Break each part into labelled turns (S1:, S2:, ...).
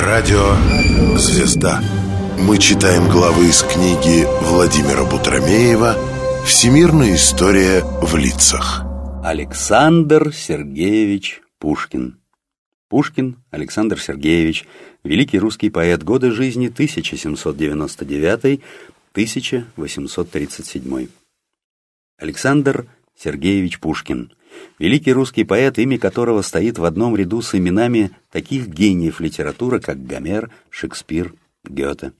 S1: Радио «Звезда». Мы читаем главы из книги Владимира Бутромеева «Всемирная история в лицах».
S2: Александр Сергеевич Пушкин Пушкин Александр Сергеевич, великий русский поэт года жизни 1799-1837. Александр Сергеевич Пушкин, великий русский поэт, имя которого стоит в одном ряду с именами таких гениев литературы, как Гомер, Шекспир, Гёте.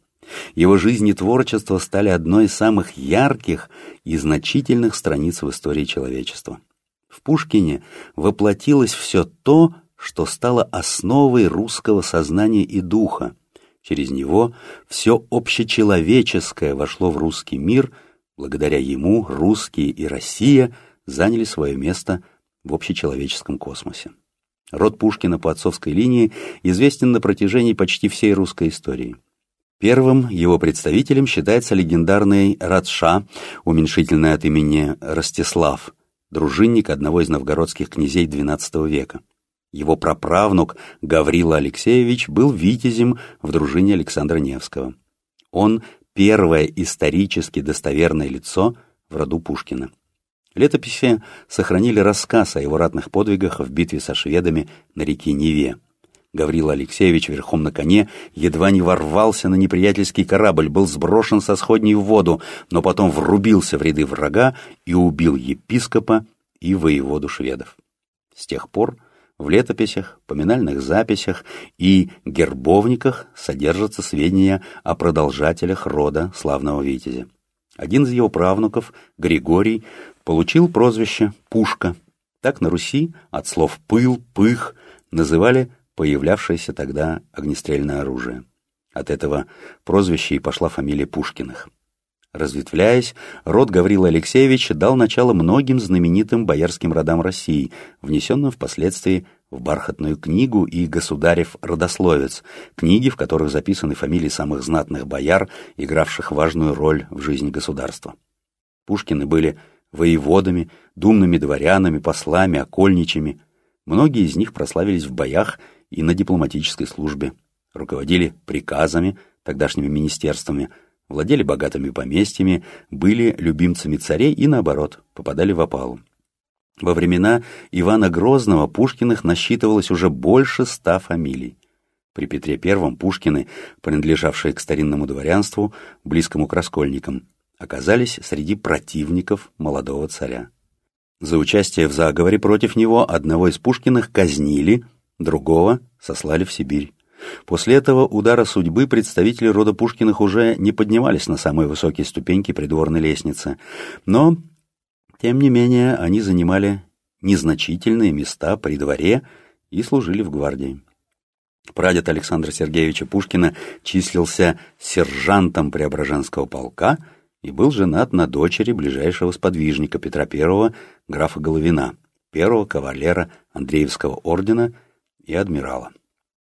S2: Его жизнь и творчество стали одной из самых ярких и значительных страниц в истории человечества. В Пушкине воплотилось все то, что стало основой русского сознания и духа. Через него все общечеловеческое вошло в русский мир, благодаря ему русские и Россия заняли свое место в общечеловеческом космосе. Род Пушкина по отцовской линии известен на протяжении почти всей русской истории. Первым его представителем считается легендарный Радша, уменьшительное от имени Ростислав, дружинник одного из новгородских князей XII века. Его праправнук Гаврила Алексеевич был витязем в дружине Александра Невского. Он первое исторически достоверное лицо в роду Пушкина. Летописи сохранили рассказ о его ратных подвигах в битве со шведами на реке Неве. Гаврила Алексеевич верхом на коне едва не ворвался на неприятельский корабль, был сброшен со сходней в воду, но потом врубился в ряды врага и убил епископа и воеводу шведов. С тех пор в летописях, поминальных записях и гербовниках содержатся сведения о продолжателях рода славного витязя. Один из его правнуков, Григорий, получил прозвище «Пушка». Так на Руси от слов «пыл», «пых» называли появлявшееся тогда огнестрельное оружие. От этого прозвища и пошла фамилия Пушкиных. Разветвляясь, род Гаврила Алексеевича дал начало многим знаменитым боярским родам России, внесенным впоследствии в бархатную книгу и государев родословец, книги, в которых записаны фамилии самых знатных бояр, игравших важную роль в жизни государства. Пушкины были воеводами, думными дворянами, послами, окольничами. Многие из них прославились в боях и на дипломатической службе, руководили приказами, тогдашними министерствами, владели богатыми поместьями, были любимцами царей и, наоборот, попадали в опалу. Во времена Ивана Грозного Пушкиных насчитывалось уже больше ста фамилий. При Петре I Пушкины, принадлежавшие к старинному дворянству, близкому к раскольникам, оказались среди противников молодого царя. За участие в заговоре против него одного из Пушкиных казнили, другого сослали в Сибирь. После этого удара судьбы представители рода Пушкиных уже не поднимались на самые высокие ступеньки придворной лестницы, но, тем не менее, они занимали незначительные места при дворе и служили в гвардии. Прадед Александра Сергеевича Пушкина числился сержантом Преображенского полка и был женат на дочери ближайшего сподвижника Петра I, графа Головина, первого кавалера Андреевского ордена и адмирала.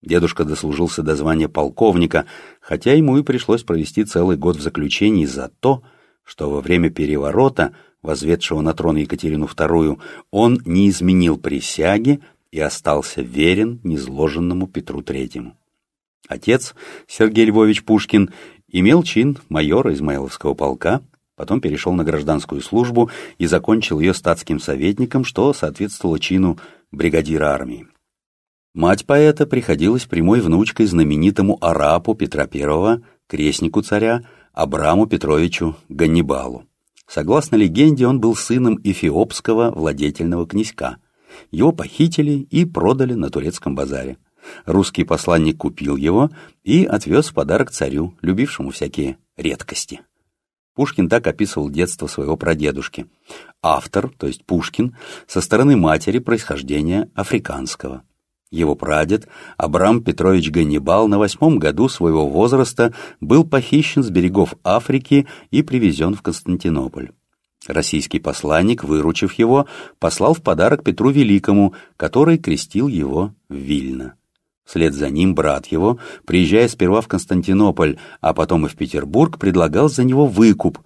S2: Дедушка дослужился до звания полковника, хотя ему и пришлось провести целый год в заключении за то, что во время переворота, возведшего на трон Екатерину II, он не изменил присяги и остался верен незложенному Петру III. Отец, Сергей Львович Пушкин, имел чин майора Измаиловского полка, потом перешел на гражданскую службу и закончил ее статским советником, что соответствовало чину бригадира армии. Мать поэта приходилась прямой внучкой знаменитому арапу Петра I, крестнику царя, Абраму Петровичу Ганнибалу. Согласно легенде, он был сыном эфиопского владетельного князька. Его похитили и продали на турецком базаре. Русский посланник купил его и отвез в подарок царю, любившему всякие редкости. Пушкин так описывал детство своего прадедушки. Автор, то есть Пушкин, со стороны матери происхождения африканского. Его прадед, Абрам Петрович Ганнибал, на восьмом году своего возраста был похищен с берегов Африки и привезен в Константинополь. Российский посланник, выручив его, послал в подарок Петру Великому, который крестил его в Вильно. Вслед за ним брат его, приезжая сперва в Константинополь, а потом и в Петербург, предлагал за него выкуп,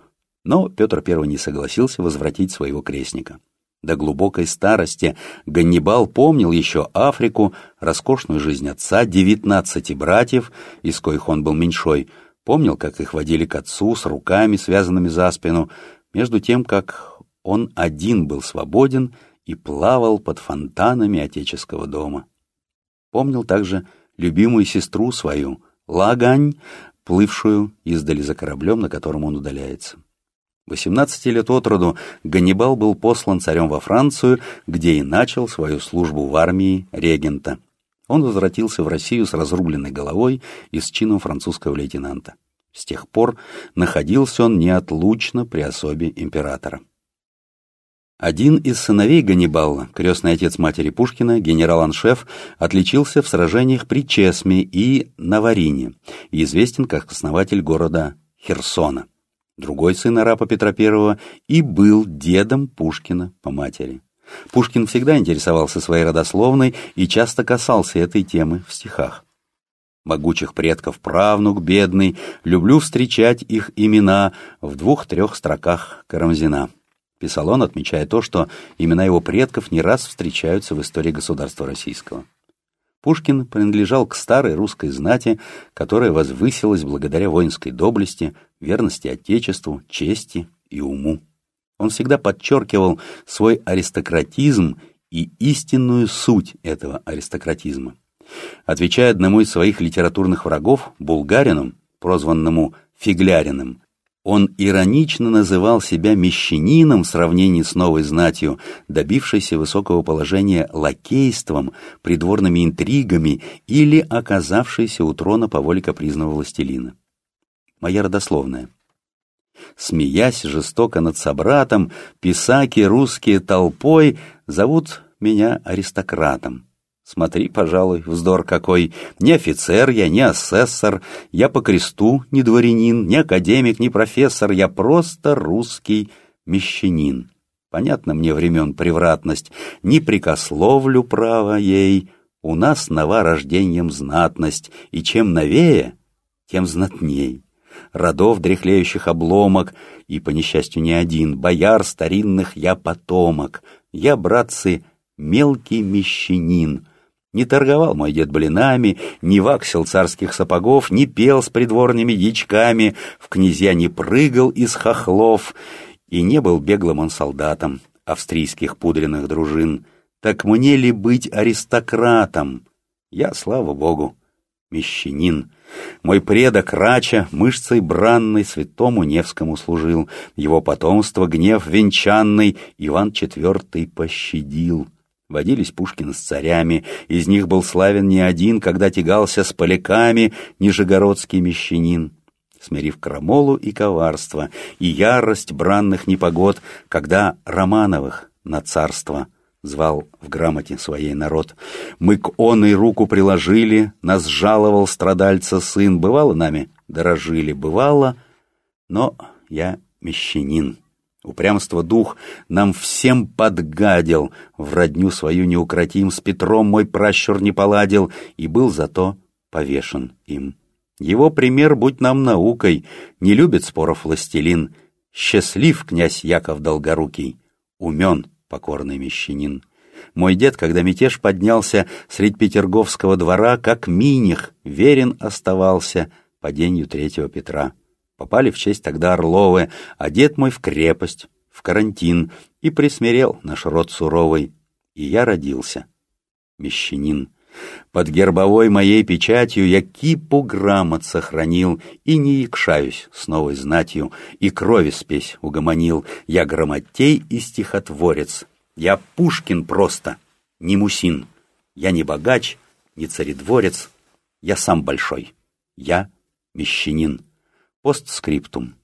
S2: но Петр I не согласился возвратить своего крестника. До глубокой старости Ганнибал помнил еще Африку, роскошную жизнь отца, девятнадцати братьев, из коих он был меньшой, помнил, как их водили к отцу с руками, связанными за спину, между тем, как он один был свободен и плавал под фонтанами отеческого дома. Помнил также любимую сестру свою, Лагань, плывшую издали за кораблем, на котором он удаляется. 18 лет от роду Ганнибал был послан царем во Францию, где и начал свою службу в армии регента. Он возвратился в Россию с разрубленной головой и с чином французского лейтенанта. С тех пор находился он неотлучно при особе императора. Один из сыновей Ганнибала, крестный отец матери Пушкина, генерал-аншеф, отличился в сражениях при Чесме и Наварине и известен как основатель города Херсона. Другой сын арапа Петра I и был дедом Пушкина по матери. Пушкин всегда интересовался своей родословной и часто касался этой темы в стихах. Могучих предков правнук бедный, люблю встречать их имена в двух-трех строках Карамзина. Писал он, отмечая то, что имена его предков не раз встречаются в истории государства российского. Пушкин принадлежал к старой русской знати, которая возвысилась благодаря воинской доблести, верности Отечеству, чести и уму. Он всегда подчеркивал свой аристократизм и истинную суть этого аристократизма. Отвечая одному из своих литературных врагов, булгарину, прозванному Фигляриным, он иронично называл себя мещанином в сравнении с новой знатью, добившейся высокого положения лакейством, придворными интригами или оказавшейся у трона по воле капризного властелина. Моя родословная. Смеясь жестоко над собратом, писаки русские толпой зовут меня аристократом. Смотри, пожалуй, вздор какой. Не офицер я, не асессор, я по кресту не дворянин, не академик, не профессор, я просто русский мещанин. Понятно мне времен превратность, не прикословлю право ей. У нас нова рождением знатность, и чем новее, тем знатней. Родов дряхлеющих обломок, и, по несчастью, не один, бояр старинных я потомок. Я, братцы, мелкий мещанин — не торговал мой дед блинами, не ваксил царских сапогов, не пел с придворными дичками, в князья не прыгал из хохлов, и не был беглым он солдатом австрийских пудренных дружин. Так мне ли быть аристократом? Я, слава богу, мещанин. Мой предок Рача мышцей бранной святому Невскому служил, его потомство гнев венчанный Иван IV пощадил. Водились Пушкин с царями, из них был славен не один, когда тягался с поляками нижегородский мещанин. Смирив крамолу и коварство, и ярость бранных непогод, когда Романовых на царство звал в грамоте своей народ. Мы к он и руку приложили, нас жаловал страдальца сын, бывало нами дорожили, бывало, но я мещанин. Упрямство дух нам всем подгадил, в родню свою неукротим, с Петром мой пращур не поладил, и был зато повешен им. Его пример будь нам наукой, не любит споров властелин. Счастлив князь Яков Долгорукий, умен покорный мещанин. Мой дед, когда мятеж поднялся средь Петерговского двора, как миних, верен оставался падению третьего Петра. Попали в честь тогда Орловы, а дед мой в крепость, в карантин, и присмирел наш род суровый. И я родился. Мещанин. Под гербовой моей печатью я кипу грамот сохранил и не якшаюсь с новой знатью, и крови спесь угомонил. Я грамотей и стихотворец. Я Пушкин просто, не Мусин. Я не богач, не царедворец. Я сам большой. Я мещанин. Постскриптум.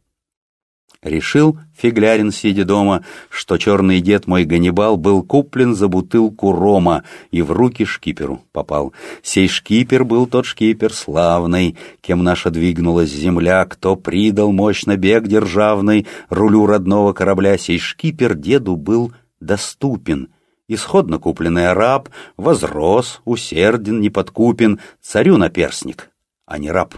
S2: Решил Фиглярин, сидя дома, что черный дед мой Ганнибал был куплен за бутылку рома и в руки шкиперу попал. Сей шкипер был тот шкипер славный, кем наша двигнулась земля, кто придал мощно бег державный рулю родного корабля. Сей шкипер деду был доступен. Исходно купленный араб возрос, усерден, неподкупен, царю наперсник, а не раб.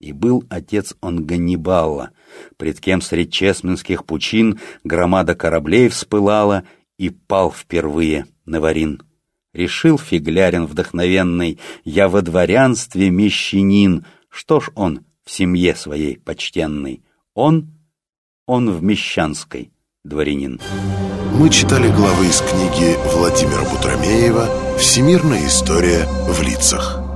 S2: И был отец он Ганнибала, пред кем средь чесменских пучин громада кораблей вспылала, И пал впервые Наварин. Решил фиглярин вдохновенный, я во дворянстве мещанин. Что ж он в семье своей почтенный? Он, он в мещанской дворянин.
S1: Мы читали главы из книги Владимира Бутромеева «Всемирная история в лицах».